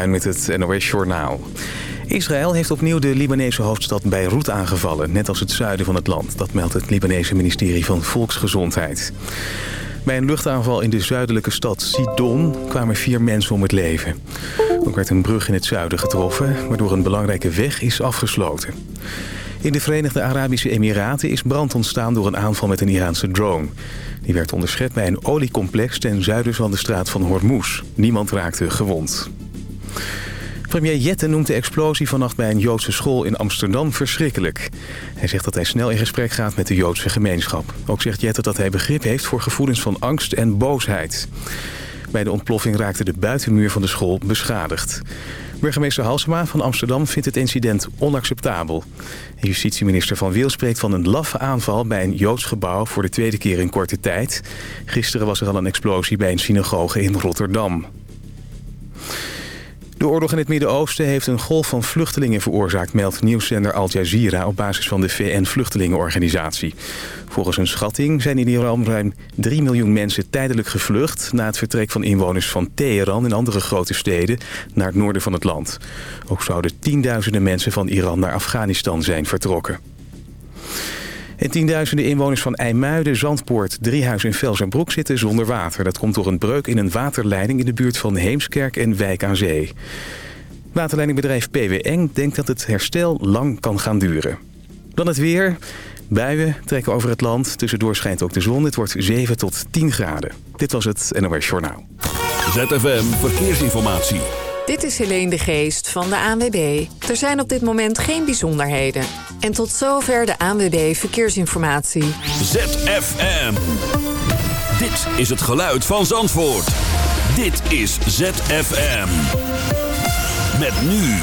Bruin met het NOS Journaal. Israël heeft opnieuw de Libanese hoofdstad Beirut aangevallen... net als het zuiden van het land. Dat meldt het Libanese ministerie van Volksgezondheid. Bij een luchtaanval in de zuidelijke stad Sidon kwamen vier mensen om het leven. Ook werd een brug in het zuiden getroffen... waardoor een belangrijke weg is afgesloten. In de Verenigde Arabische Emiraten is brand ontstaan door een aanval met een Iraanse drone. Die werd onderschept bij een oliecomplex ten zuiden van de straat van Hormuz. Niemand raakte gewond. Premier Jette noemt de explosie vannacht bij een Joodse school in Amsterdam verschrikkelijk. Hij zegt dat hij snel in gesprek gaat met de Joodse gemeenschap. Ook zegt Jette dat hij begrip heeft voor gevoelens van angst en boosheid. Bij de ontploffing raakte de buitenmuur van de school beschadigd. Burgemeester Halsema van Amsterdam vindt het incident onacceptabel. Justitieminister Van Wil spreekt van een laffe aanval bij een Joods gebouw voor de tweede keer in korte tijd. Gisteren was er al een explosie bij een synagoge in Rotterdam. De oorlog in het Midden-Oosten heeft een golf van vluchtelingen veroorzaakt... meldt nieuwszender Al Jazeera op basis van de VN-vluchtelingenorganisatie. Volgens een schatting zijn in Iran ruim 3 miljoen mensen tijdelijk gevlucht... na het vertrek van inwoners van Teheran en andere grote steden naar het noorden van het land. Ook zouden tienduizenden mensen van Iran naar Afghanistan zijn vertrokken. En tienduizenden inwoners van IJmuiden, Zandpoort, Driehuis en Velsenbroek zitten zonder water. Dat komt door een breuk in een waterleiding in de buurt van Heemskerk en Wijk aan Zee. Waterleidingbedrijf PWN denkt dat het herstel lang kan gaan duren. Dan het weer. Buien trekken over het land. Tussendoor schijnt ook de zon. Het wordt 7 tot 10 graden. Dit was het NOS Journaal. ZFM Verkeersinformatie. Dit is Helene de Geest van de ANWB. Er zijn op dit moment geen bijzonderheden. En tot zover de ANWB Verkeersinformatie. ZFM. Dit is het geluid van Zandvoort. Dit is ZFM. Met nu.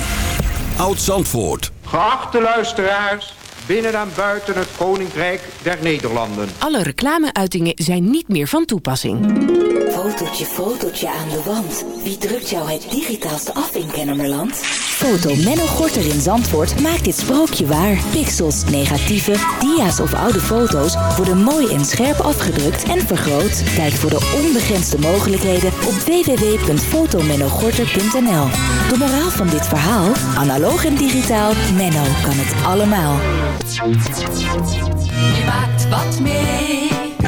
Oud Zandvoort. Geachte luisteraars, binnen en buiten het Koninkrijk der Nederlanden. Alle reclameuitingen zijn niet meer van toepassing. Fotootje, fotootje aan de wand. Wie drukt jou het digitaalste af in Kennemerland? Foto Menno Gorter in Zandvoort maakt dit sprookje waar. Pixels, negatieven, dia's of oude foto's worden mooi en scherp afgedrukt en vergroot. Kijk voor de onbegrensde mogelijkheden op www.fotomennogorter.nl De moraal van dit verhaal? Analoog en digitaal, Menno kan het allemaal. Je maakt wat mee.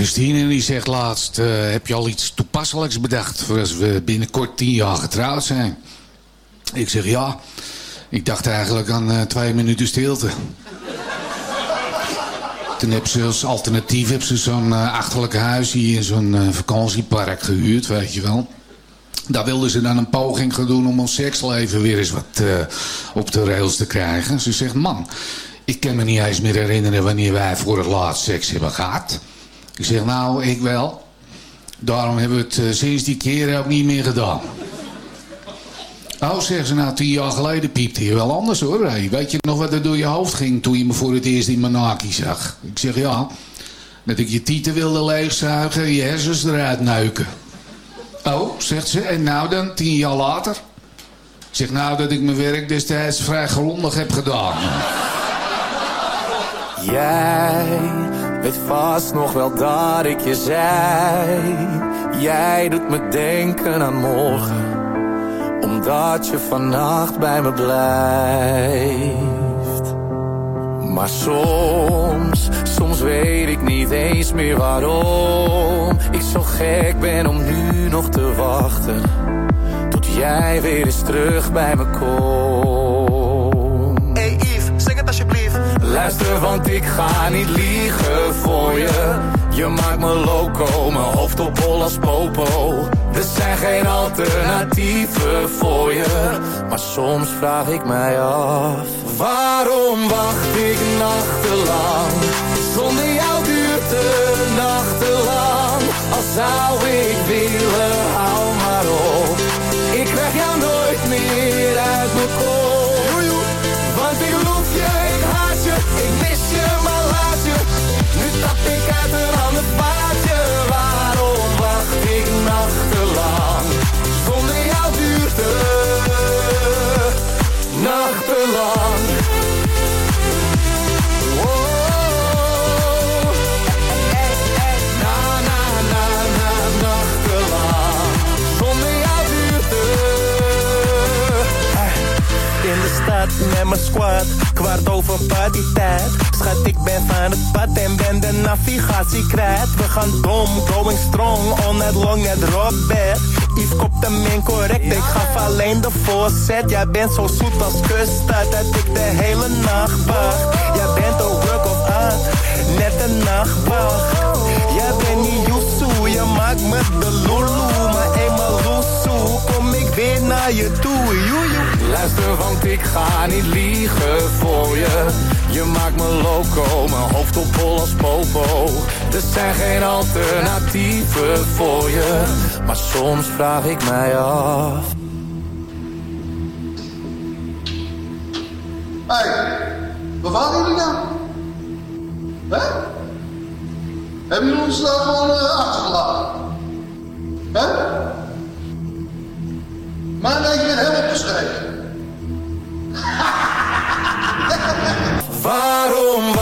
Christine die zegt laatst, eh, heb je al iets toepasselijks bedacht voor als we binnenkort tien jaar getrouwd zijn? Ik zeg ja. Ik dacht eigenlijk aan eh, twee minuten stilte. Toen heb ze als alternatief ze zo'n uh, achterlijk huis hier in zo'n vakantiepark gehuurd, weet je wel. Daar wilden ze dan een poging gaan doen om ons seksleven weer eens wat op de rails te krijgen. Ze zegt, man, ik kan me niet eens meer herinneren wanneer wij voor het laatst seks hebben gehad. Ik zeg, nou, ik wel. Daarom hebben we het uh, sinds die keer ook niet meer gedaan. Oh, zeggen ze, nou, tien jaar geleden piepte je wel anders hoor. Hey, weet je nog wat er door je hoofd ging toen je me voor het eerst in mijn naki zag? Ik zeg, ja, dat ik je tieten wilde leegzuigen en je hersens eruit neuken. Oh, zegt ze, en nou dan, tien jaar later? Ik zeg, nou, dat ik mijn werk destijds vrij grondig heb gedaan. Jij weet vast nog wel dat ik je zei. Jij doet me denken aan morgen omdat je vannacht bij me blijft. Maar soms, soms weet ik niet eens meer waarom. Ik zo gek ben om nu nog te wachten. Tot jij weer eens terug bij me komt. Luister, want ik ga niet liegen voor je. Je maakt me loco, mijn hoofd op hol als popo. Er zijn geen alternatieven voor je. Maar soms vraag ik mij af. Waarom wacht ik nachtenlang? Zonder jou duurt de nachtenlang. Al zou ik willen, stap ik uit met mijn squad, kwart over partytijd. Schat, ik ben van het pad en ben de navigatie kwijt. We gaan dom, going strong, all night long at Robert. Yves kopt hem in correct, ik gaf alleen de voorzet. Jij bent zo zoet als kuststad, dat ik de hele nacht wacht. Jij bent een work of art, net een nachtwacht. Jij bent niet Yusu, je maakt me de lulu. Naar je toe, joejoe. Luister, want ik ga niet liegen voor je. Je maakt me loco, mijn hoofd op hol als popo. Er zijn geen alternatieven voor je. Maar soms vraag ik mij af. Hé, hey, waar waren jullie nou? Hè? Hebben jullie ons daar gewoon uh, achtergelaten? Hè? Maar nee, je bent helemaal opgeschreven. Waarom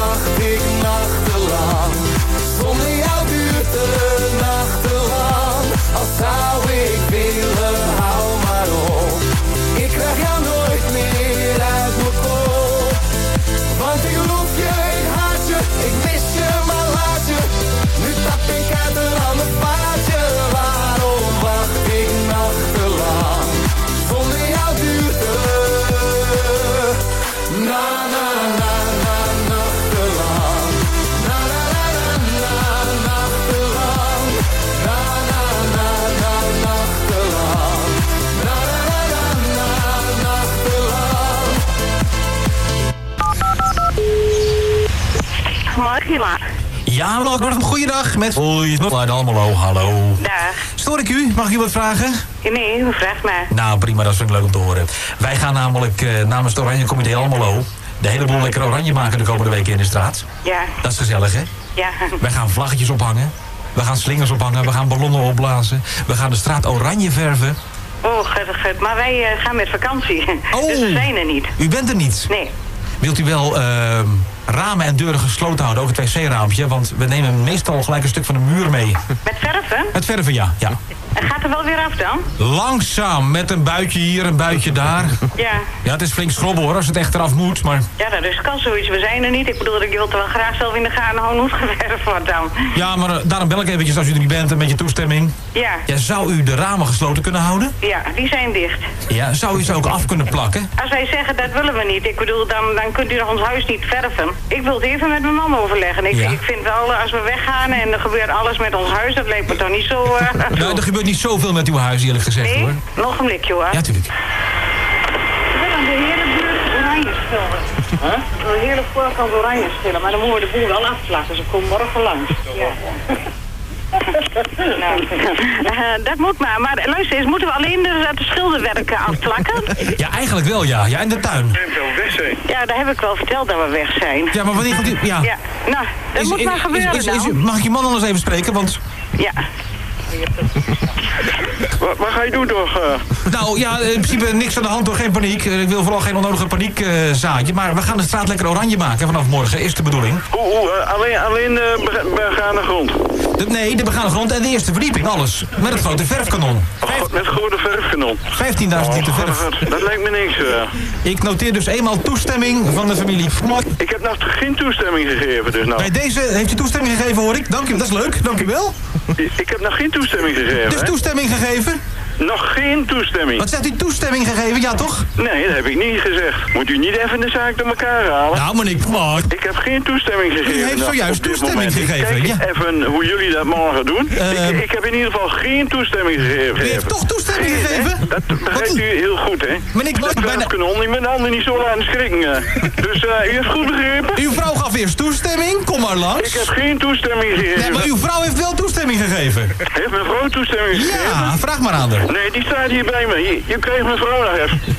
Ja, welkom. Goeiedag met Hoi, uit Almelo. Hallo. Dag. Stoor ik u? Mag ik u wat vragen? Nee, vraag maar. Nou, prima. Dat vind ik leuk om te horen. Wij gaan namelijk eh, namens het Oranje Comité Almelo... de hele boel lekker oranje maken de komende weken in de straat. Ja. Dat is gezellig, hè? Ja. Wij gaan vlaggetjes ophangen. We gaan slingers ophangen. We gaan ballonnen opblazen. We gaan de straat oranje verven. Oh, gut, gut. Maar wij eh, gaan met vakantie. Oh. Dus we zijn er niet. U bent er niet? Nee. Wilt u wel... ehm, ramen en deuren gesloten houden, ook het wc-raampje. Want we nemen meestal gelijk een stuk van de muur mee. Met verven? Het verven, ja. ja. En gaat er wel weer af dan? Langzaam, met een buitje hier, een buitje daar. Ja. Ja, het is flink schrobben hoor, als het echt eraf moet, maar... Ja, dat is kan zoiets. We zijn er niet. Ik bedoel, ik wil het wel graag zelf in de gaten houden hoe het geverfd wordt dan. Ja, maar eh, daarom bel ik eventjes als u er niet bent, een beetje toestemming. Ja. Ja, zou u de ramen gesloten kunnen houden? Ja, die zijn dicht. Ja, zou u ze ook af kunnen plakken? Als wij zeggen dat willen we niet, ik bedoel, dan, dan kunt u nog ons huis niet verven. Ik wil het even met mijn man overleggen. Ik, Ja. ik vind wel, als we weggaan en er gebeurt alles met ons huis, dat lijkt me toch niet zo... eh, Nou, er gebeurt niet zoveel met uw huis, eerlijk gezegd Nee, hoor. nog een blikje hoor. Ja, tuurlijk. We willen de hele buurt oranje schilderen. Huh? De hele voorkant oranje schilderen, maar dan moeten we de boel wel afplakken. Ze komen morgen langs. Ja. nou, eh, dat moet maar. Maar luister eens, moeten we alleen de, de schilderwerken afplakken? Ja, eigenlijk wel ja. Ja, in de tuin. Ja, daar heb ik wel verteld dat we weg zijn. Ja, maar wanneer gaat u... Ja. Ja, nou, dat Is- moet is- maar gebeuren is- is-. Mag ik je man anders even spreken, want... Ja. Wat, wat ga je doen toch? eh? Nou ja, in principe niks aan de hand door, geen paniek. Eh, Ik wil vooral geen onnodige paniek eh, zaaien. Maar we gaan de straat lekker oranje maken vanaf morgen, is de bedoeling. Alleen, alleen de bega- begane grond? De, nee, de begane grond en de eerste verdieping, alles. Met het grote verfkanon. Oh, met grote verfkanon. 15.000 liter verf. God, dat lijkt me niks. Ik noteer dus eenmaal toestemming van de familie. Ik heb nog geen toestemming gegeven, dus nou. Bij deze heeft u toestemming gegeven, hoor ik. Dank u, dat is leuk. Dank u wel. Ik heb nog geen toestemming gegeven. Dus hè? toestemming gegeven? Nog geen toestemming. Wat zegt u toestemming gegeven? Ja, toch? Nee, dat heb ik niet gezegd. Moet u niet even de zaak door elkaar halen? Nou, meneer Knok. Ik heb geen toestemming gegeven. heeft nou, zojuist toestemming moment. Ik gegeven, Kijk ja. even hoe jullie dat morgen doen. Ik, ik heb in ieder geval geen toestemming gegeven. U heeft toch toestemming Geen, hè? gegeven? Dat begrijpt u heel goed, hè? Meneer Knok, Dat bijna- je bent de handen niet zo laten schrikken. dus eh, u heeft goed begrepen? Uw vrouw gaf eerst toestemming, kom maar langs. Ik heb geen toestemming gegeven. Nee, maar uw vrouw heeft wel toestemming gegeven. Heeft mijn vrouw toestemming gegeven? Ja, vraag maar aan haar. Nee, die staat hier bij me. Je, je krijgt mijn vrouw nog even.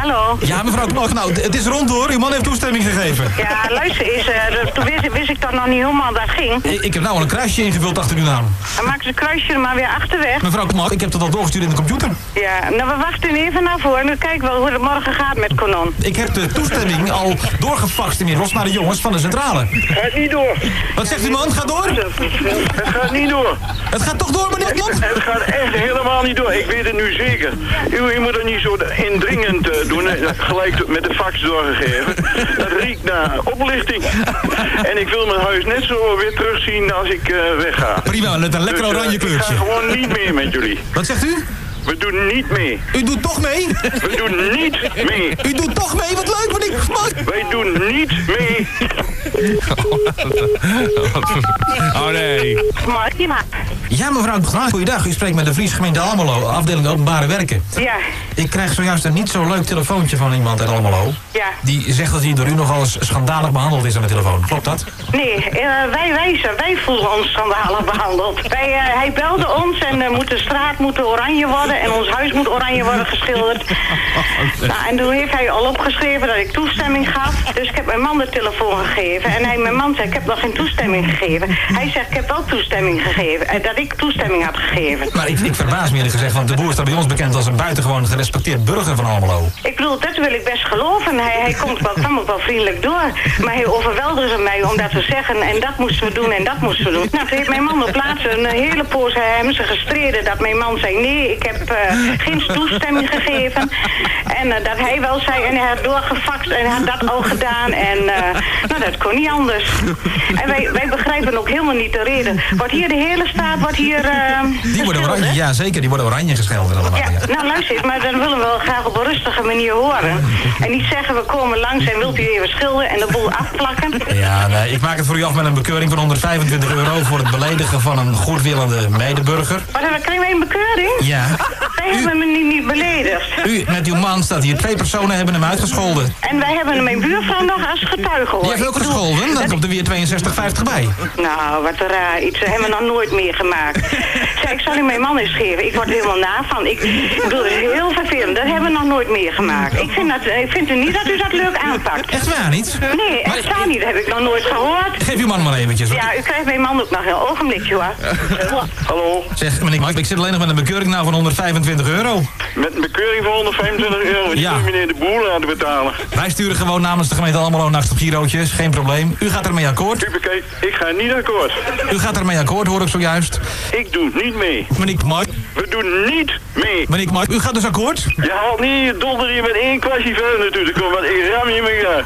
Hallo? Ja, mevrouw Knok, nou, het is rond hoor. Uw man heeft toestemming gegeven. Ja, luister eens, eh, dat- toen wist, wist ik toch nog niet helemaal dat ging. Ik, ik heb nou al een kruisje ingevuld achter uw naam. Dan maken ze een kruisje er maar weer achterweg. Mevrouw Knok, ik heb dat al doorgestuurd in de computer. Ja, nou we wachten even naar voor en dan kijken we hoe het morgen gaat met Conon. Ik heb de toestemming al doorgefaxt inmiddels naar de jongens van de centrale. Gaat niet door. Wat zegt u man? Gaat door? Het gaat niet door. Het gaat toch door, meneer Knok? Het gaat echt helemaal niet door. Ik weet het nu zeker. U, u moet het niet zo indringend eh, doen. Gelijk met de fax doorgegeven. Dat riekt naar oplichting. En ik wil mijn huis net zo weer terugzien als ik eh, wegga. Prima, met een lekker Dus, eh, oranje kleurtje. Ik ga gewoon niet mee met jullie. Wat zegt u? We doen niet mee. U doet toch mee? We doen niet mee. U doet toch mee? Wat leuk, meneer Knok. Wij doen niet mee. Oh nee. Martina. Ja, mevrouw goeiedag. U spreekt met de Fries gemeente Almelo, afdeling openbare werken. Ja, Ik krijg zojuist een niet zo leuk telefoontje van iemand uit Almelo. ja. Die zegt dat hij door u nogal eens schandalig behandeld is aan de telefoon. Klopt dat? Nee, eh, wij, wij, wij voelen ons schandalig behandeld. Wij, eh, hij belde ons en eh, moet de straat moet oranje worden en ons huis moet oranje worden geschilderd. Nou, en toen heeft hij al opgeschreven dat ik toestemming gaf. Dus ik heb mijn man de telefoon gegeven. En hij, mijn man zei, ik heb nog geen toestemming gegeven. Hij zegt, ik heb wel toestemming gegeven. eh, dat ik toestemming had gegeven. Maar ik, ik verbaas me eerlijk gezegd, want de boer staat bij ons bekend als een buitengewoon gerespecteerd burger van Almelo. Ik bedoel, dat wil ik best geloven. Hij, hij komt wel, kwam ook wel vriendelijk door. Maar hij overweldigde mij om dat te zeggen. En dat moesten we doen en dat moesten we doen. Nou, toen heeft mijn man op plaats een hele poos eh, hebben ze gestreden. Dat mijn man zei, nee, ik heb eh, geen toestemming gegeven. En eh, dat hij wel zei, en hij had doorgefaxt en hij had dat al gedaan. En eh, nou, dat kon niet anders. En wij, wij begrijpen ook helemaal niet de reden. Wordt hier de hele straat, wordt hier... eh, Die worden oranje, ja zeker, die worden oranje geschilderd allemaal. Ja, Ja. nou luister eens, maar dan willen we wel graag op een rustige manier horen. En niet zeggen, we komen langs en wilt u even schilderen en de boel afplakken. Ja, nee, ik maak het voor u af met een bekeuring van 125 euro voor het beledigen van een goedwillende medeburger. Wat, dan krijgen wij een bekeuring? Ja. Wij hebben hem niet, niet beledigd. U met uw man staat hier. Twee personen hebben hem uitgescholden. En wij hebben mijn buurvrouw nog als getuige hoor. Die heeft ook Ik gescholden, dan dat- komt er weer 62,50 bij. Nou, wat een raar iets. Dat hebben we nog nooit meegemaakt. Zeg, Ja, ik zal u mijn man eens geven. Ik word er helemaal na van. Ik, ik bedoel, is heel vervelend. Dat hebben we nog nooit meegemaakt. Ik vind, dat, ik vind u niet dat u dat leuk aanpakt. Echt waar niet? Nee, echt waar niet. Dat heb ik nog nooit gehoord. Geef uw man maar eventjes. Ja, u krijgt mijn man ook nog een ogenblikje hoor. Hallo. Zeg, meneer Mike, ik zit alleen nog met een bekeuring nou van 125 euro. Met een bekeuring van 125 euro. Die Ja. moet meneer de Boer laten betalen. Wij sturen gewoon namens de gemeente Almelo nachts op girootjes, geen probleem. U gaat ermee akkoord? Huppakee, ik ga niet akkoord. U gaat ermee akkoord, hoor ik zojuist. Ik doe niet mee. Meneer Mike, We doen niet mee. meneer Mike, u gaat dus akkoord? Je haalt niet je donder hier met één kwastje verder komen, want ik ram je in elkaar.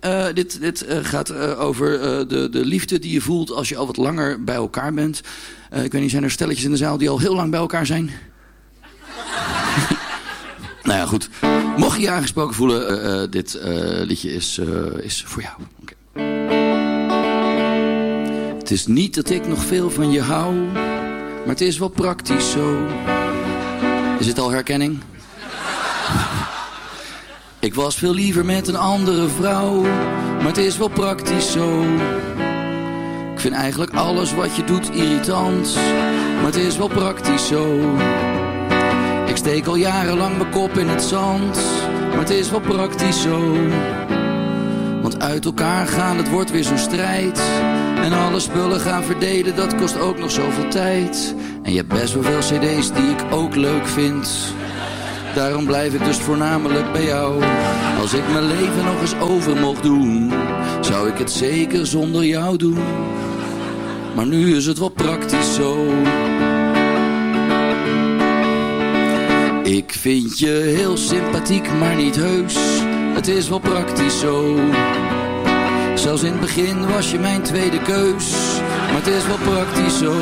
Eh, dit dit eh, gaat eh, over de, de liefde die je voelt als je al wat langer bij elkaar bent. Ik weet niet, zijn er stelletjes in de zaal die al heel lang bij elkaar zijn? nou ja, goed. Mocht je je aangesproken voelen, dit liedje is, is voor jou. Het is niet dat ik nog veel van je hou, maar het is wel praktisch zo. Is het al herkenning? Ik was veel liever met een andere vrouw, maar het is wel praktisch zo. Ik vind eigenlijk alles wat je doet irritant, maar het is wel praktisch zo. Ik steek al jarenlang mijn kop in het zand, maar het is wel praktisch zo. Want uit elkaar gaan, het wordt weer zo'n strijd. En alle spullen gaan verdelen, dat kost ook nog zoveel tijd. En je hebt best wel veel cd's die ik ook leuk vind. Daarom blijf ik dus voornamelijk bij jou. Als ik mijn leven nog eens over mocht doen, zou ik het zeker zonder jou doen. Maar nu is het wel praktisch zo. Ik vind je heel sympathiek, maar niet heus. Het is wel praktisch zo. Zelfs in het begin was je mijn tweede keus. Maar het is wel praktisch zo.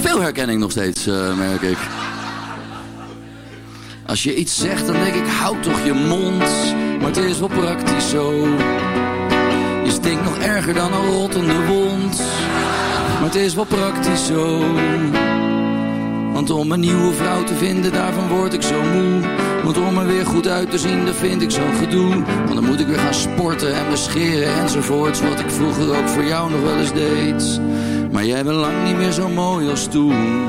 Veel herkenning nog steeds, eh, merk ik. Als je iets zegt, dan denk ik, houd toch je mond. Maar het is wel praktisch zo. Je stinkt nog erger dan een rottende wond. Maar het is wel praktisch zo. Want om een nieuwe vrouw te vinden, daarvan word ik zo moe. Want om er weer goed uit te zien, dat vind ik zo'n gedoe. Want dan moet ik weer gaan sporten en me scheren enzovoorts. Wat ik vroeger ook voor jou nog wel eens deed. Maar jij bent lang niet meer zo mooi als toen.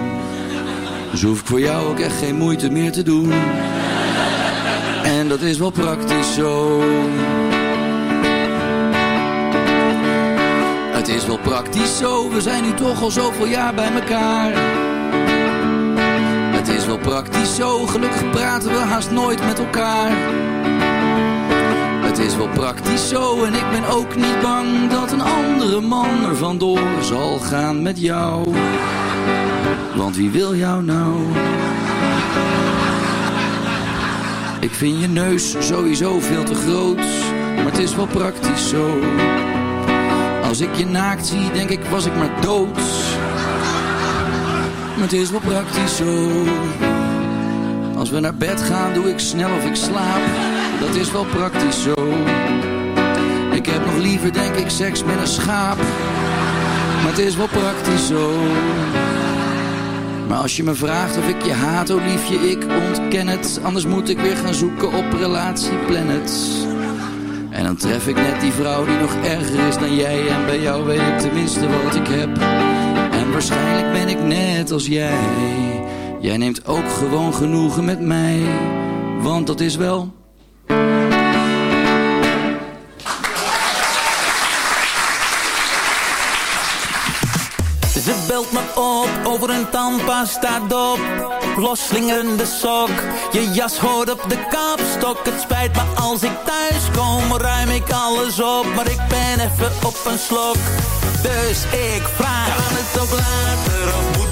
Dus hoef ik voor jou ook echt geen moeite meer te doen. En dat is wel praktisch zo. Het is wel praktisch zo, we zijn nu toch al zoveel jaar bij elkaar. Het is wel praktisch zo, gelukkig praten we haast nooit met elkaar. Het is wel praktisch zo en ik ben ook niet bang dat een andere man er vandoor zal gaan met jou. Want wie wil jou nou? Ik vind je neus sowieso veel te groot, maar het is wel praktisch zo. Als ik je naakt zie, denk ik was ik maar dood. Maar het is wel praktisch zo. Als we naar bed gaan, doe ik snel of ik slaap. Dat is wel praktisch zo. Ik heb nog liever, denk ik, seks met een schaap. Maar het is wel praktisch zo. Maar als je me vraagt of ik je haat, oh liefje, ik ontken het. Anders moet ik weer gaan zoeken op Relatieplanet. En dan tref ik net die vrouw die nog erger is dan jij. En bij jou weet ik tenminste wat ik heb. En waarschijnlijk ben ik net als jij. Jij neemt ook gewoon genoegen met mij. Want dat is wel... Ze belt me op over een tandpasta dop Losslingerende sok Je jas hoort op de kapstok. Het spijt me als ik thuis kom Ruim ik alles op. Maar ik ben even op een slok. Dus ik vraag Kan het ook later of moet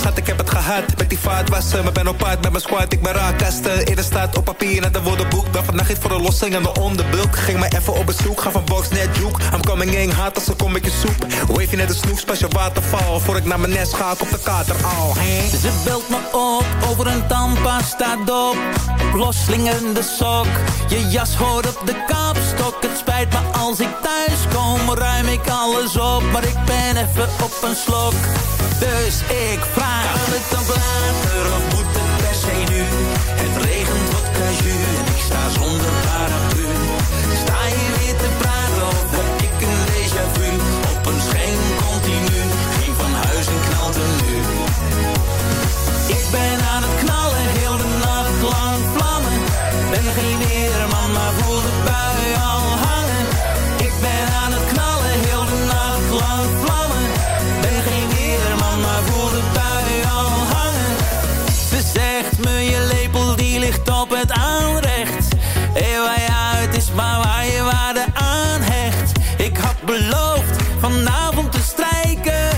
schat ik heb het gehad. Met die vaatwassen, maar ben op pad met mijn squad. Ik ben raakkasten, eerder staat op papier en de woordenboek Dan vannacht iets voor de lossing en de onderbulk Ging maar even op bezoek, ga van box net juke I'm coming in, haat als een kommetje soep. Wave je net een snoep, special waterval. Voor ik naar mijn nest ga, op de kater al. Hey. Ze belt me op over een tandpasta dop. Losslingerende sok Je jas hoort op de Het spijt me als ik thuis kom Ruim ik alles op Maar ik ben even op een slok Dus ik vraag Kan het dan later of moet het per se nu. Het regent wat caju en ik sta zonder paraplu. Sta je weer te praten of heb ik een déjà vu? Op een scheen continu, ging van huis en knalt er nu. Ik ben aan het knallen, heel de nacht lang vlammen. Ben geen weerman, maar voel de bui vanavond te strijken,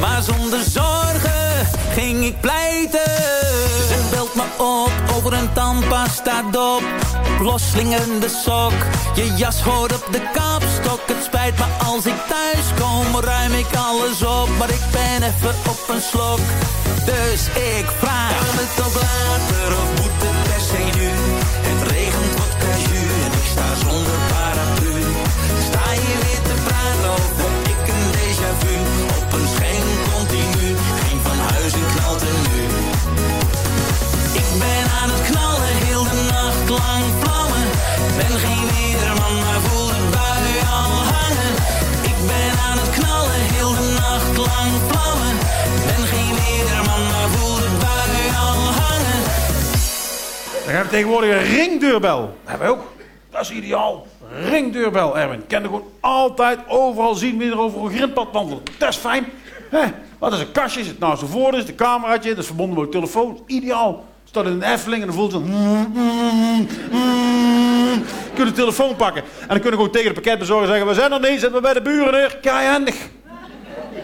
maar zonder zorgen ging ik pleiten. Ze belt me op over een tandpasta dop. Losslingerende sok, je jas hoort op de kapstok. Het spijt me als ik thuis kom, ruim ik alles op. Maar ik ben even op een slok, dus ik vraag. Kan het ook later of moet het lang vlammen. Ben geen weerman, maar voel de bui al hangen. Ik ben aan het knallen, heel de nacht lang vlammen. Ben geen weerman, maar voel de bui al hangen. Dan hebben we tegenwoordig een ringdeurbel. Dat hebben we ook. Dat is ideaal. Ringdeurbel, Erwin. Kan er gewoon altijd overal zien wie er over een grindpad wandelt. Dat is fijn. Hè? Wat is een kastje? Zit naast de voordeur, is een cameraatje, dat is verbonden met een telefoon. Ideaal. Staat in een Efteling en dan voelt het zo... Je kunt de telefoon pakken. En dan kunnen we gewoon tegen de pakketbezorger zeggen... We zijn er niet, zitten we bij de buren neer. Keihandig.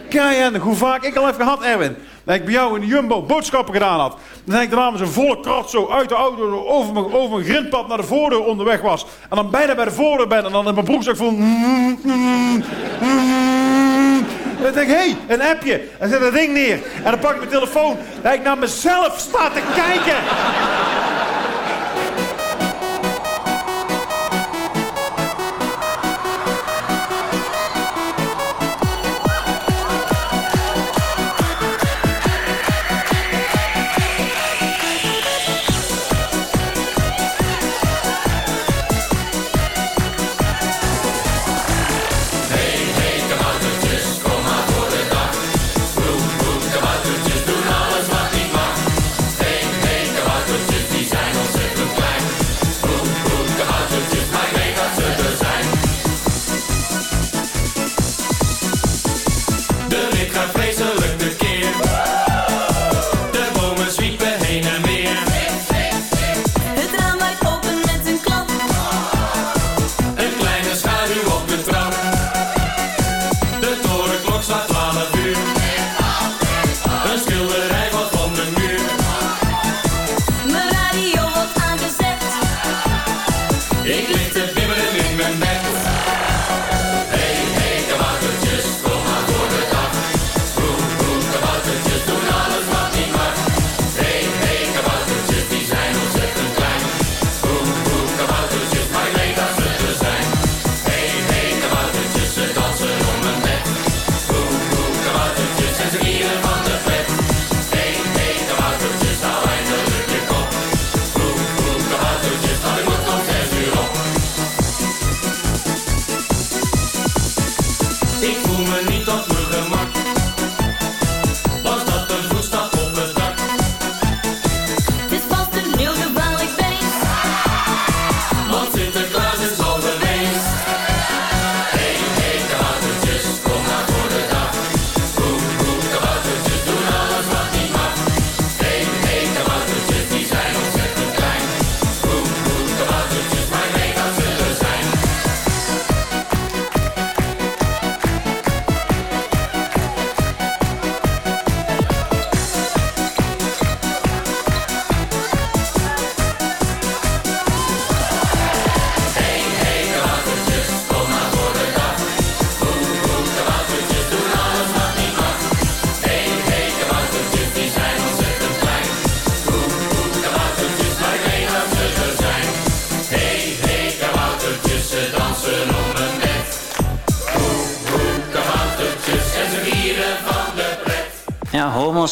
Keihandig. Hoe vaak ik al heb gehad, Erwin. Dat ik bij jou in de Jumbo boodschappen gedaan had. Dan ben ik daarna met zo'n volle kracht zo uit de auto... over mijn, over mijn grindpad naar de voordeur onderweg was. En dan bijna bij de voordeur ben. En dan in mijn broekzak voel... Dan denk ik, hé, hey, een appje. En zet dat ding neer. En dan pak ik mijn telefoon. Dat ik naar mezelf sta te kijken.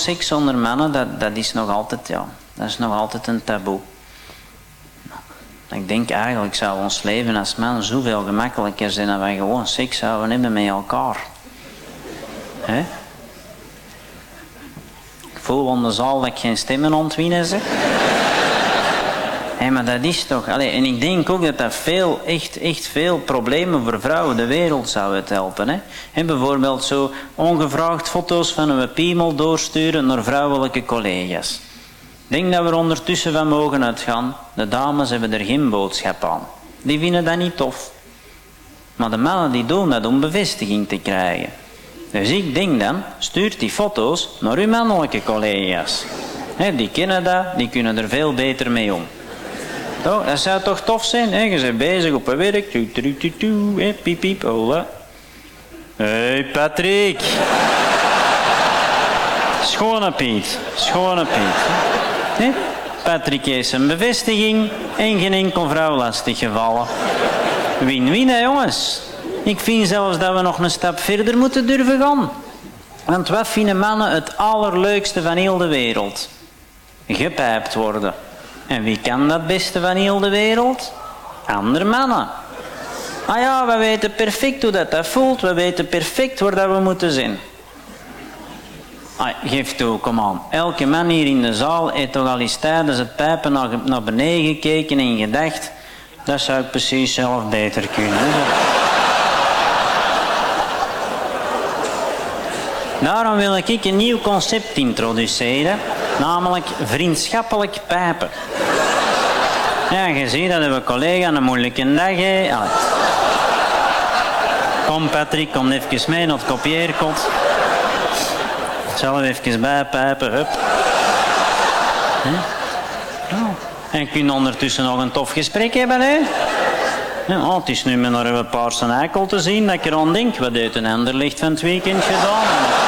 Homoseks onder mannen, dat, dat is nog altijd, ja, dat is nog altijd een taboe. Ik denk eigenlijk zou ons leven als man zoveel gemakkelijker zijn dat wij gewoon seks zouden hebben met elkaar. Hè? Ik voel onder de zaal dat ik geen stemmen ontwinnen zeg. Hé, maar dat is toch... Allee, en ik denk ook dat dat veel, echt, echt veel problemen voor vrouwen de wereld zou het helpen. Hè? En bijvoorbeeld zo ongevraagd foto's van een piemel doorsturen naar vrouwelijke collega's. Ik denk dat we er ondertussen van mogen uitgaan. De dames hebben er geen boodschap aan. Die vinden dat niet tof. Maar de mannen die doen dat om bevestiging te krijgen. Dus ik denk dan, stuurt die foto's naar uw mannelijke collega's. Die kennen dat, die kunnen er veel beter mee om. Toch? Dat zou toch tof zijn? He? Je bent bezig op een werk. Toe, toe, toe. He, piep, piep. Hola. Hey Patrick. Schone Piet. Schone Piet. He? Patrick heeft een bevestiging en geen enkel vrouw lastig gevallen. Win-win hè jongens. Ik vind zelfs dat we nog een stap verder moeten durven gaan. Want wat vinden mannen het allerleukste van heel de wereld? Gepijpt worden. En wie kan dat beste van heel de wereld? Andere mannen. Ah ja, we weten perfect hoe dat, dat voelt. We weten perfect waar dat we moeten zijn. Ah, geef toe, kom aan. Elke man hier in de zaal heeft toch al eens tijdens het pijpen naar, naar beneden gekeken en gedacht... Dat zou ik precies zelf beter kunnen. Daarom wil ik een nieuw concept introduceren, namelijk vriendschappelijk pijpen. Ja, je ziet dat we collega een moeilijke dag. Allee. Kom Patrick, kom even mee naar het kopieerkot. Zelf even bijpijpen, hup. Oh. En kun je ondertussen nog een tof gesprek hebben, hè? Oh, het is nu met naar een paarse eikel te zien dat ik eraan denk. Wat heeft een ander licht van het weekend gedaan?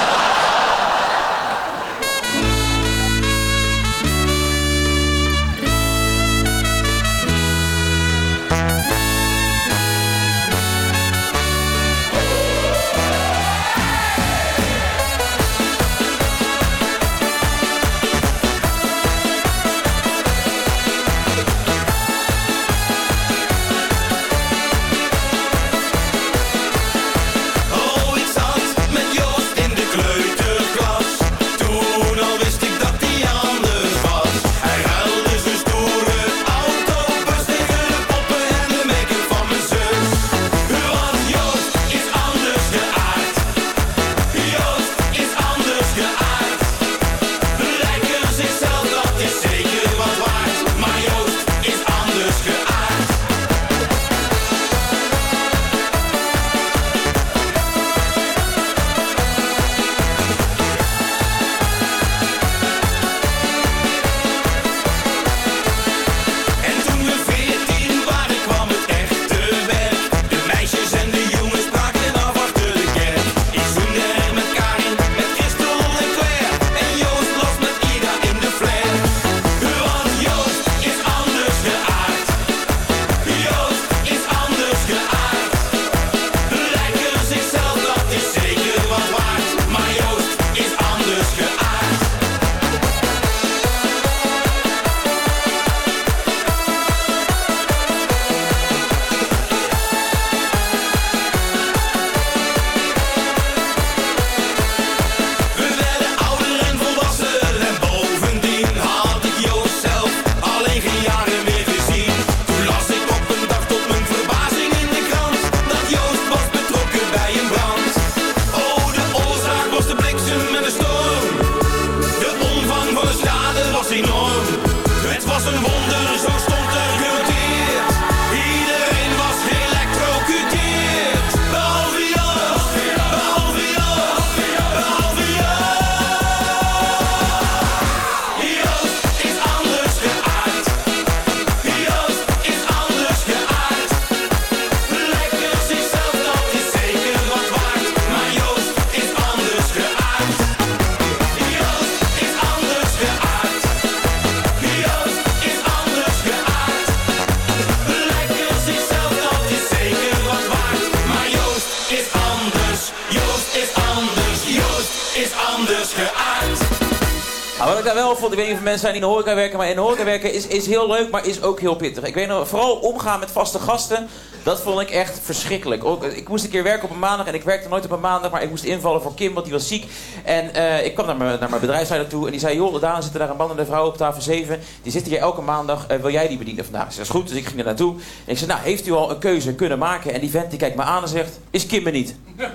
Mensen zijn die in de horeca werken, maar in de horeca werken is, is heel leuk, maar is ook heel pittig. Ik weet nog, vooral omgaan met vaste gasten, dat vond ik echt verschrikkelijk. Ook, ik moest een keer werken op een maandag en ik werkte nooit op een maandag, maar ik moest invallen voor Kim, want die was ziek. En eh, ik kwam naar mijn, naar mijn bedrijfsleider toe en die zei, joh, Daan zitten daar een bandende vrouw op tafel 7, die zitten hier elke maandag, eh, wil jij die bedienen vandaag? Ik zei, dat is goed, dus ik ging er naartoe. En ik zei, nou, heeft u al een keuze kunnen maken? En die vent die kijkt me aan en zegt, is Kim er niet?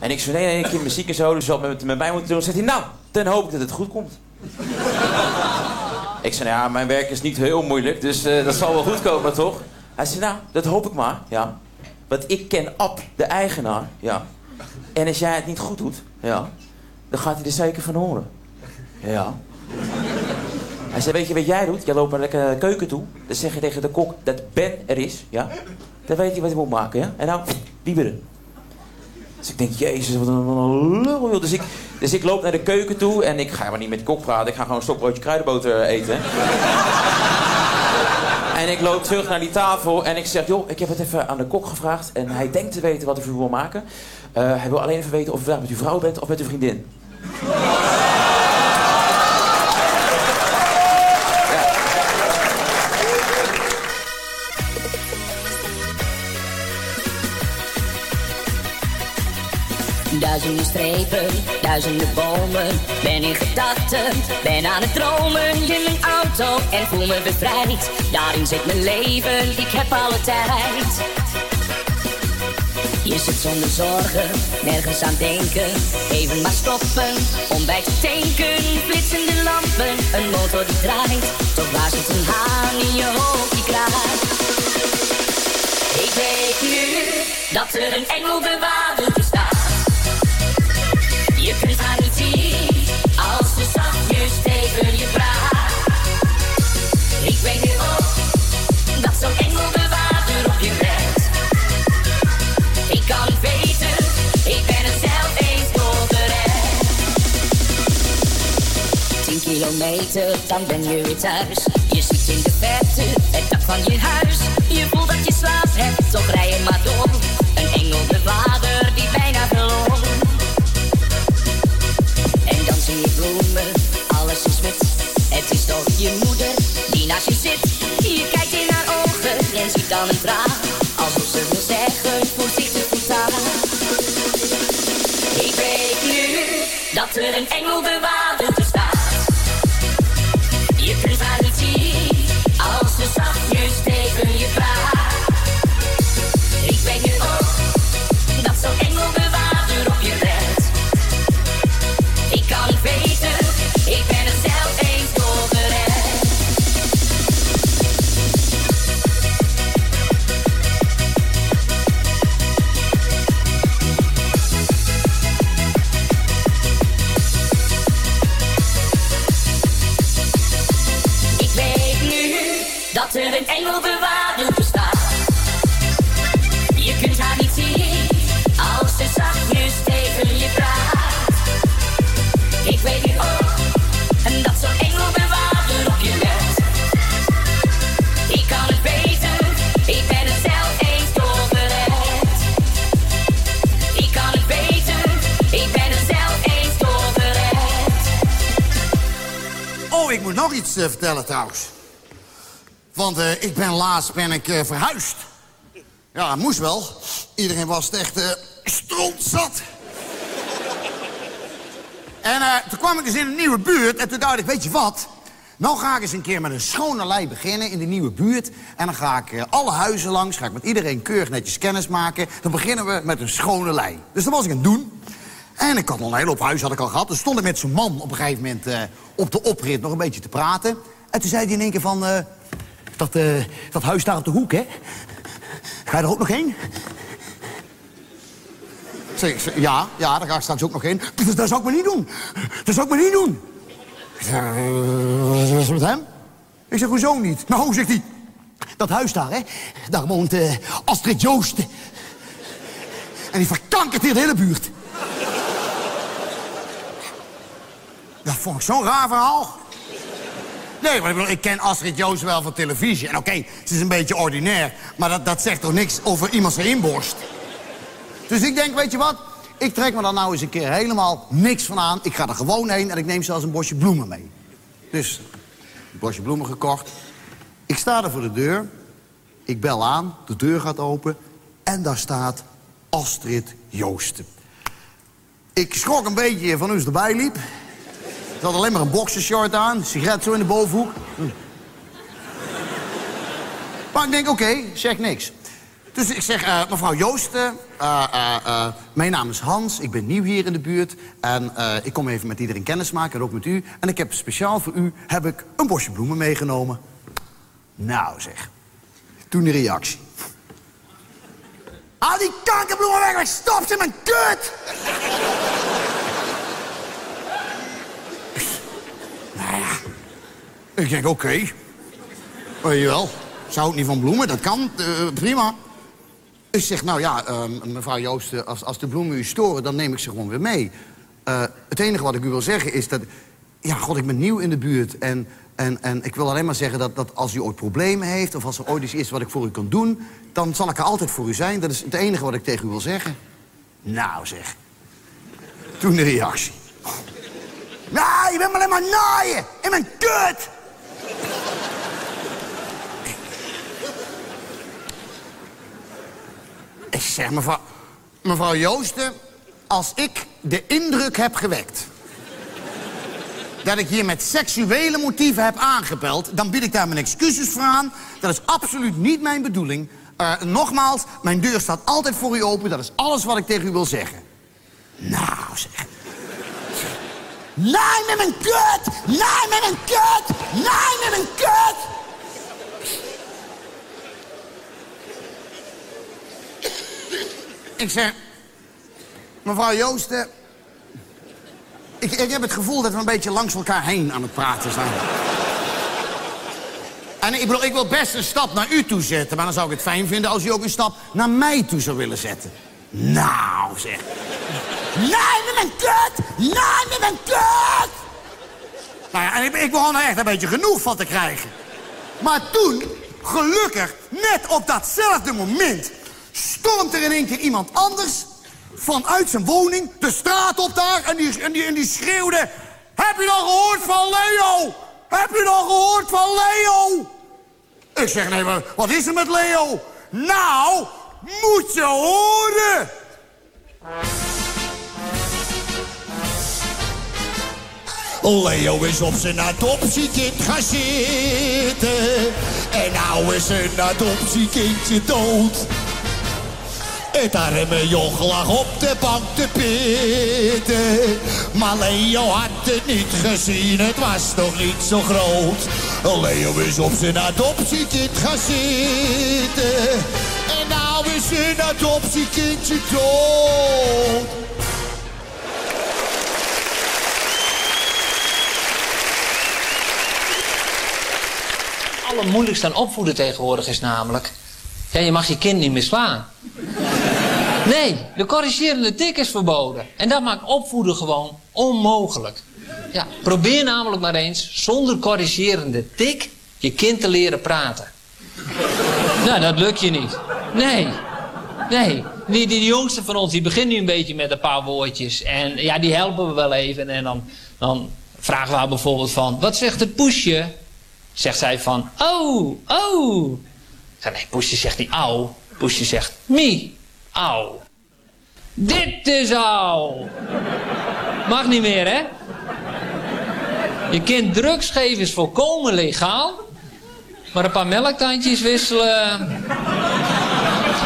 En ik zei, nee, nee, Kim is ziek en zo, dus wat met, met mij moeten doen. Dan zegt hij, nou, dan hoop ik dat het goed komt. ik zei, ja, mijn werk is niet heel moeilijk, dus eh, dat zal wel goed komen, toch? Hij zei, nou, dat hoop ik maar, ja. Want ik ken Ab, de eigenaar, ja. En als jij het niet goed doet, ja, dan gaat hij er zeker van horen. Ja. Hij zei, weet je wat jij doet? Jij loopt naar de keuken toe. Dan zeg je tegen de kok dat Ben er is, ja. Dan weet hij wat hij moet maken, ja. En nou, wieberen. Dus ik denk, jezus, wat een, wat een lul, joh. Dus ik, dus ik loop naar de keuken toe en ik ga maar niet met de kok praten. Ik ga gewoon een stokbroodje kruidenboter eten. en ik loop terug naar die tafel en ik zeg, joh, ik heb het even aan de kok gevraagd. En hij denkt te weten wat u wil maken. Eh, hij wil alleen even weten of u vandaag met uw vrouw bent of met uw vriendin. Duizenden strepen, duizenden bomen. Ben in gedachten, ben aan het dromen. In mijn auto en voel me bevrijd. Daarin zit mijn leven, ik heb alle tijd. Je zit zonder zorgen, nergens aan denken. Even maar stoppen, om bij te tanken. Flitsende lampen, een motor die draait. Toch waar zit een haan in je hoofd die kraait. Ik weet nu dat er een engelbewaarder bestaat. Je dan ben je weer thuis. Je ziet in de verte het dak van je huis. Je voelt dat je slaap hebt, toch rij je maar door. Een engelbewaarder die bijna verloor. En dan zie je bloemen, alles is wit. Het is toch je moeder die naast je zit. Je kijkt in haar ogen en ziet dan een traan. Alsof ze wil zeggen, voorzichtig aan. Ik weet nu dat er een engelbewaarder bestaat. Vertellen trouwens. Want eh, ik ben laatst ben ik eh, verhuisd. Ja, moest wel. Iedereen was echt eh strontzat. en toen kwam ik dus in een nieuwe buurt en toen dacht ik, weet je wat? Nou ga ik eens een keer met een schone lei beginnen in de nieuwe buurt. En dan ga ik alle huizen langs, ga ik met iedereen keurig netjes kennis maken. Dan beginnen we met een schone lei. Dus dat was ik aan het doen. En ik had al een hele hoop huis had ik al gehad. Dus stond ik met zo'n man op een gegeven moment eh, op de oprit nog een beetje te praten. En toen zei hij in één keer van... eh, dat, eh, dat huis daar op de hoek, hè? Ga je er ook nog heen? Zeg, ja, ja, daar ga ik straks ook nog heen. Dat, zou ik maar niet doen. Dat zou ik maar niet doen. Wat is met hem? Ik zeg, hoezo niet? Nou, zegt hij. Dat huis daar, hè? Daar woont Astrid Joost. En die verkankert hier de hele buurt. Dat vond ik zo'n raar verhaal. Nee, maar ik, bedoel, ik ken Astrid Joost wel van televisie. En oké, ze is een beetje ordinair. Maar dat, dat zegt toch niks over iemand zijn inborst? Dus ik denk, weet je wat? Ik trek me dan nou eens een keer helemaal niks van aan. Ik ga er gewoon heen en ik neem zelfs een bosje bloemen mee. Dus, een bosje bloemen gekocht. Ik sta er voor de deur. Ik bel aan, de deur gaat open. En daar staat Astrid Joosten. Ik schrok een beetje van hoe ze erbij liep. Ze had alleen maar een boxershort aan, sigaret zo in de bovenhoek. Hm. Maar ik denk, oké, zeg niks. Dus ik zeg, eh, mevrouw Joosten, eh, eh, mijn naam is Hans, ik ben nieuw hier in de buurt... en ik kom even met iedereen kennis maken en ook met u. En ik heb speciaal voor u heb ik een bosje bloemen meegenomen. Nou zeg, toen de reactie. Haal die kankerbloemen weg, ik stop ze in mijn kut! Ik denk, oké. Ze houdt niet van bloemen, dat kan, eh, prima. Ik zeg, nou ja, ehm, mevrouw Joosten, als, als de bloemen u storen, dan neem ik ze gewoon weer mee. Eh, het enige wat ik u wil zeggen is dat... Ja, god, ik ben nieuw in de buurt. En, en, en ik wil alleen maar zeggen dat, dat als u ooit problemen heeft... of als er ooit iets is wat ik voor u kan doen... dan zal ik er altijd voor u zijn. Dat is het enige wat ik tegen u wil zeggen. Nou, zeg. Toen de reactie. Nou, je bent me alleen maar naaien. In mijn kut. Zeg, mevrouw, mevrouw Joosten, als ik de indruk heb gewekt... dat ik hier met seksuele motieven heb aangebeld... dan bied ik daar mijn excuses voor aan. Dat is absoluut niet mijn bedoeling. Eh, nogmaals, mijn deur staat altijd voor u open. Dat is alles wat ik tegen u wil zeggen. Nou, zeg. Nee, met mijn kut! Nee, met mijn kut! Nee, met mijn kut! Ik zeg... Mevrouw Joosten... Ik, ik heb het gevoel dat we een beetje langs elkaar heen aan het praten zijn. En ik ik wil best een stap naar u toe zetten... maar dan zou ik het fijn vinden als u ook een stap naar mij toe zou willen zetten. Nou, zeg. Nee, met mijn kut! Nee, met mijn kut! Nou ja, en ik, ik begon er echt een beetje genoeg van te krijgen. Maar toen, gelukkig, net op datzelfde moment... stormt er in één keer iemand anders vanuit zijn woning de straat op daar... en die, en die, en die schreeuwde... Heb je nog gehoord van Leo? Heb je nog gehoord van Leo? Ik zeg, nee, maar wat is er met Leo? Nou, moet je horen! Leo is op zijn adoptiekind gaan zitten. En nou is zijn adoptiekindje dood. Het arme joch lag op de bank te pitten. Maar Leo had het niet gezien, het was nog niet zo groot. Leo is op zijn adoptiekind gaan zitten. En nou is zijn adoptiekindje dood. allermoeilijkste aan opvoeden tegenwoordig is namelijk... Ja, je mag je kind niet meer slaan. Nee, de corrigerende tik is verboden. En dat maakt opvoeden gewoon onmogelijk. Ja, probeer namelijk maar eens zonder corrigerende tik je kind te leren praten. Nou, dat lukt je niet. Nee, nee. Die, die, jongste van ons, die begint nu een beetje met een paar woordjes. En ja, die helpen we wel even. En dan, dan vragen we haar bijvoorbeeld van... Wat zegt het poesje? Zegt zij van... Oh, oh. Zeg, nee, poesje zegt niet au. Poesje zegt mi, au. Dit is au. Mag niet meer, hè? Je kind drugs geven is volkomen legaal. Maar een paar melktandjes wisselen...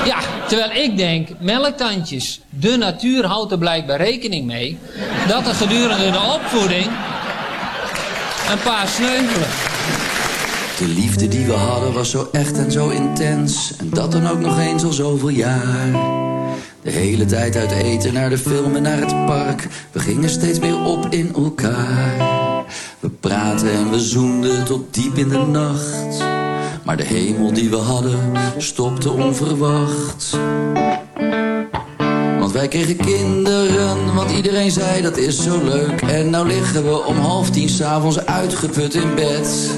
Ja, terwijl ik denk, melktandjes. De natuur houdt er blijkbaar rekening mee... dat er gedurende de opvoeding... een paar sneuvelen. De liefde die we hadden was zo echt en zo intens. En dat dan ook nog eens al zoveel jaar. De hele tijd uit eten naar de film en naar het park. We gingen steeds meer op in elkaar. We praten en we zoenden tot diep in de nacht. Maar de hemel die we hadden stopte onverwacht. Want wij kregen kinderen, want iedereen zei dat is zo leuk. En nou liggen we om half tien s'avonds uitgeput in bed.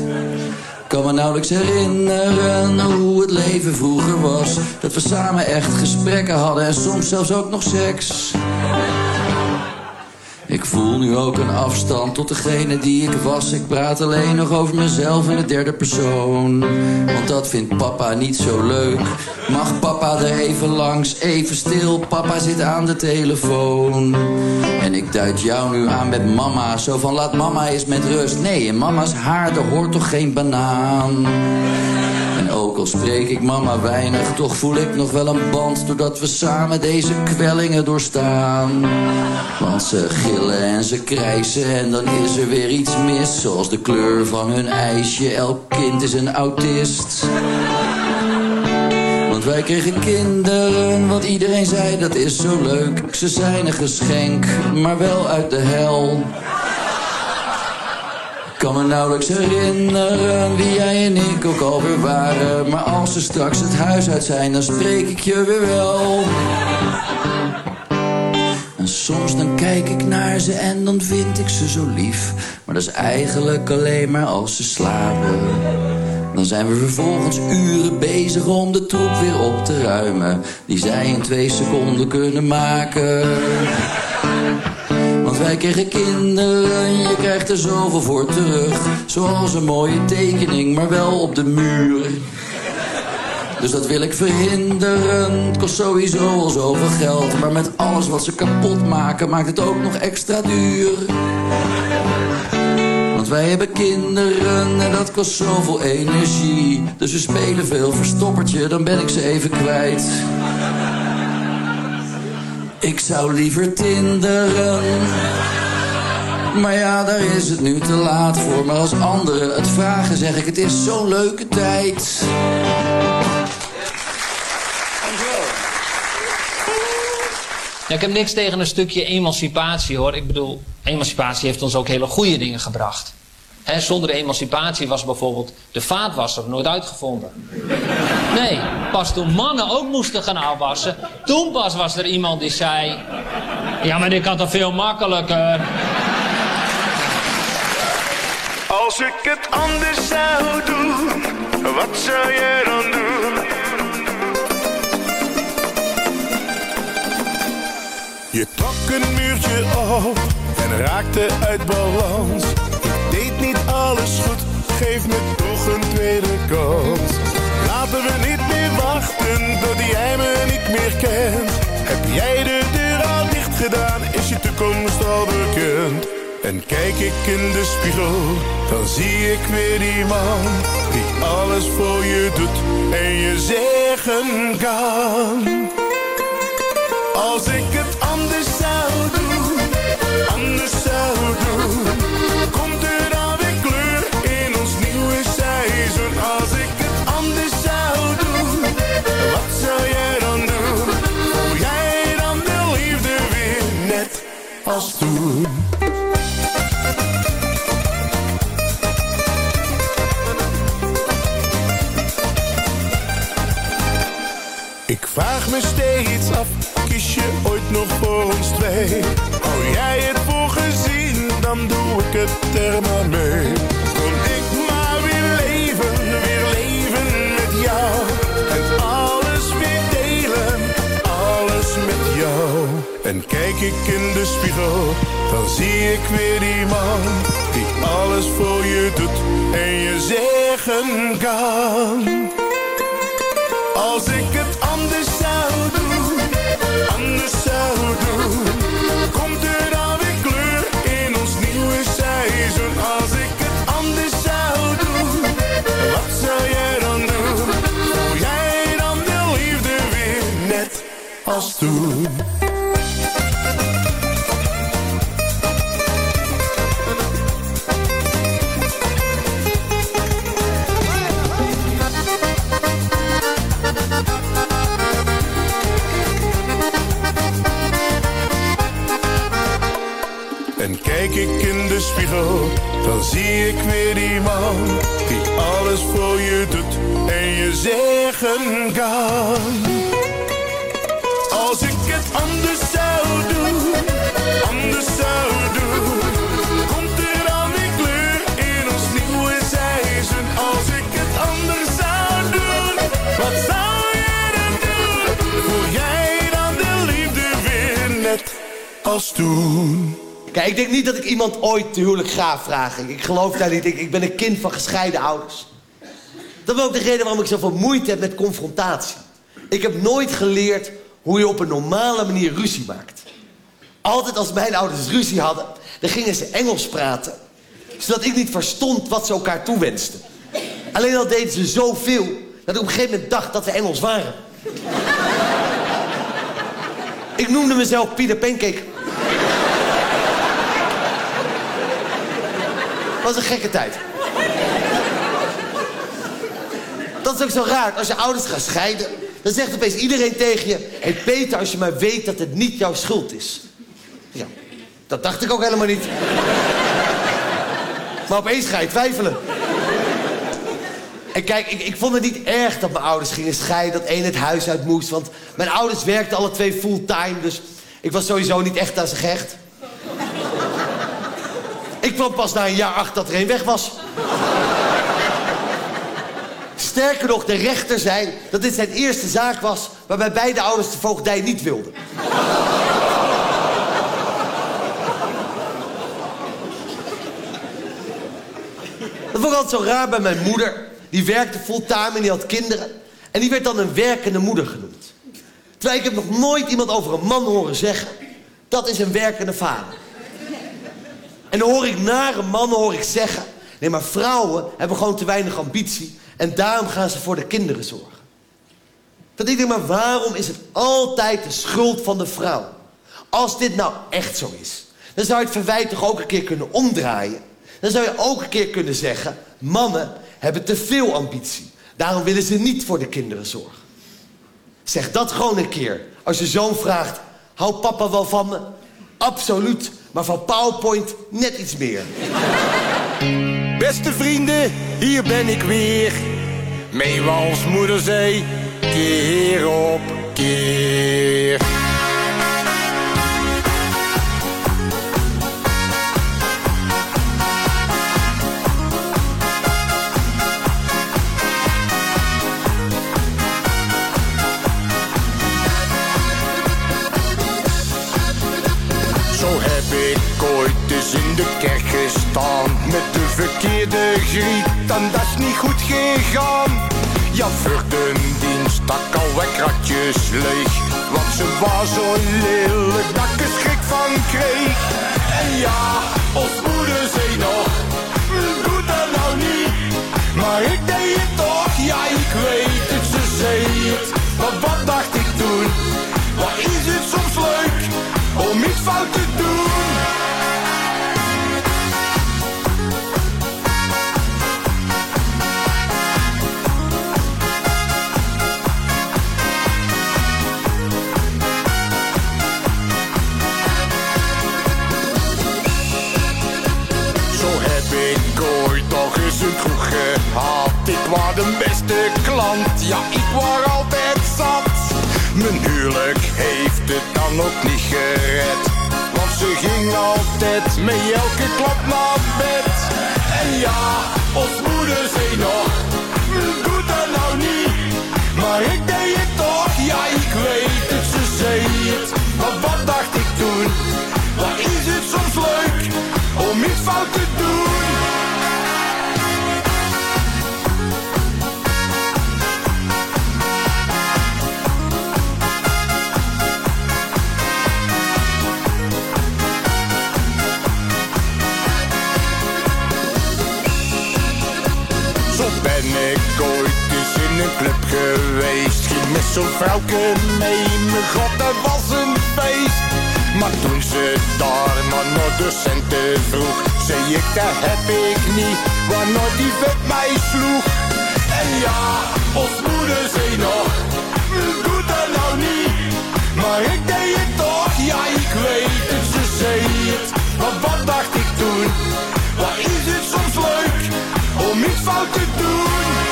Kan me nauwelijks herinneren hoe het leven vroeger was. Dat we samen echt gesprekken hadden en soms zelfs ook nog seks. Ik voel nu ook een afstand tot degene die ik was. Ik praat alleen nog over mezelf in de derde persoon. Want dat vindt papa niet zo leuk. Mag papa er even langs, even stil. Papa zit aan de telefoon. En ik duid jou nu aan met mama. Zo van laat mama eens met rust. Nee, in mama's haar, er hoort toch geen banaan. En ook al spreek ik mama weinig, toch voel ik nog wel een band... doordat we samen deze kwellingen doorstaan. Want ze gillen en ze krijsen en dan is er weer iets mis... zoals de kleur van hun ijsje, elk kind is een autist. Want wij kregen kinderen, want iedereen zei dat is zo leuk. Ze zijn een geschenk, maar wel uit de hel. Ik kan me nauwelijks herinneren wie jij en ik ook alweer waren. Maar als ze straks het huis uit zijn, dan spreek ik je weer wel. Soms dan kijk ik naar ze en dan vind ik ze zo lief. Maar dat is eigenlijk alleen maar als ze slapen. Dan zijn we vervolgens uren bezig om de troep weer op te ruimen. Die zij in twee seconden kunnen maken. Want wij kregen kinderen, je krijgt er zoveel voor terug. Zoals een mooie tekening, maar wel op de muur. Dus dat wil ik verhinderen. Het kost sowieso al zoveel geld. Maar met alles wat ze kapot maken, maakt het ook nog extra duur. Want wij hebben kinderen en dat kost zoveel energie. Dus we spelen veel verstoppertje, dan ben ik ze even kwijt. Ik zou liever tinderen. Maar ja, daar is het nu te laat voor. Maar als anderen het vragen, zeg ik: het is zo'n leuke tijd. Ik heb niks tegen een stukje emancipatie hoor. Ik bedoel, emancipatie heeft ons ook hele goede dingen gebracht. Zonder emancipatie was bijvoorbeeld de vaatwasser nooit uitgevonden. Nee, pas toen mannen ook moesten gaan afwassen, toen pas was er iemand die zei... Ja, maar dit kan toch veel makkelijker? Als ik het anders zou doen, wat zou jij dan Je trok een muurtje op en raakte uit balans. Deed niet alles goed, geef me toch een tweede kans. Laten we niet meer wachten tot jij me niet meer kent. Heb jij de deur al dicht gedaan, is je toekomst al bekend. En kijk ik in de spiegel, dan zie ik weer die man die alles voor je doet en je zeggen kan. Als ik het anders zou doen, anders zou doen, komt er dan weer kleur in ons nieuwe seizoen. Als ik het anders zou doen, wat zou jij dan doen? Voel jij dan de liefde weer net als toen? Ons? Hou jij het voor gezien, dan doe ik het er maar mee. Kon ik maar weer leven, weer leven met jou. En alles weer delen, alles met jou. En kijk ik in de spiegel, dan zie ik weer die man. Die alles voor je doet en je zeggen kan. Als ik als toen? En kijk ik in de spiegel, dan zie ik weer die man die alles voor je doet en je zeggen kan. Kijk, ik denk niet dat ik iemand ooit te huwelijk ga vragen. Ik geloof daar niet. Ik, ik ben een kind van gescheiden ouders. Dat is ook de reden waarom ik zoveel moeite heb met confrontatie. Ik heb nooit geleerd hoe je op een normale manier ruzie maakt. Altijd als mijn ouders ruzie hadden, dan gingen ze Engels praten. Zodat ik niet verstond wat ze elkaar toewensten. Alleen al deden ze zoveel, dat ik op een gegeven moment dacht dat we Engels waren. ik noemde mezelf Pieter Pancake. Was een gekke tijd. Dat is ook zo raar. Als je ouders gaan scheiden, dan zegt opeens iedereen tegen je... Hé hey Peter, als je maar weet dat het niet jouw schuld is. Ja, dat dacht ik ook helemaal niet. Maar opeens ga je twijfelen. En kijk, ik, ik vond het niet erg dat mijn ouders gingen scheiden... dat één het huis uit moest, want mijn ouders werkten alle twee fulltime... dus ik was sowieso niet echt aan ze gehecht. Ik kwam pas na een jaar achter dat er één weg was. Sterker nog, de rechter zei dat dit zijn eerste zaak was... waarbij beide ouders de voogdij niet wilden. Dat vond ik altijd zo raar bij mijn moeder. Die werkte fulltime en die had kinderen. En die werd dan een werkende moeder genoemd. Terwijl ik heb nog nooit iemand over een man horen zeggen... dat is een werkende vader. En dan hoor ik nare mannen hoor ik zeggen... nee, maar vrouwen hebben gewoon te weinig ambitie... en daarom gaan ze voor de kinderen zorgen. Dat ik denk, maar waarom is het altijd de schuld van de vrouw? Als dit nou echt zo is... dan zou je het verwijt toch ook een keer kunnen omdraaien. Dan zou je ook een keer kunnen zeggen... mannen hebben te veel ambitie. Daarom willen ze niet voor de kinderen zorgen. Zeg dat gewoon een keer. Als je zoon vraagt... houdt papa wel van me? Absoluut. Maar van PowerPoint net iets meer. Beste vrienden, hier ben ik weer. Meewals moeder zei, keer op keer. En dat is niet goed gegaan Ja, voor de dienst stak al kratjes leeg Want ze was zo lelijk dat ik er schrik van kreeg En ja, ons moeder zei nog "Mm, Doe dat nou niet Maar ik deed het toch, ja ik weet het, ze zei het Maar wat dacht ik toen? Wat is het soms leuk om iets fout te doen? Beste klant, ja ik was altijd zat. Mijn huwelijk heeft het dan ook niet gered. Want ze ging altijd met elke klap naar bed. En ja, ons moeder zei nog, "Mm, doe dat nou niet. Maar ik deed het toch, ja ik weet het, ze zei het. Maar wat dacht ik toen? Wat is het soms leuk om iets fout te doen? Vrouwke mee, mijn god dat was een feest. Maar toen ze daar maar naar de centen vroeg Zei ik dat heb ik niet, waarna die vet mij sloeg. En ja, ons moeder zei nog "Mm, Doe dat nou niet. Maar ik deed het toch, ja ik weet het, ze zei het. Maar wat dacht ik toen? Wat is het soms leuk om iets fout te doen?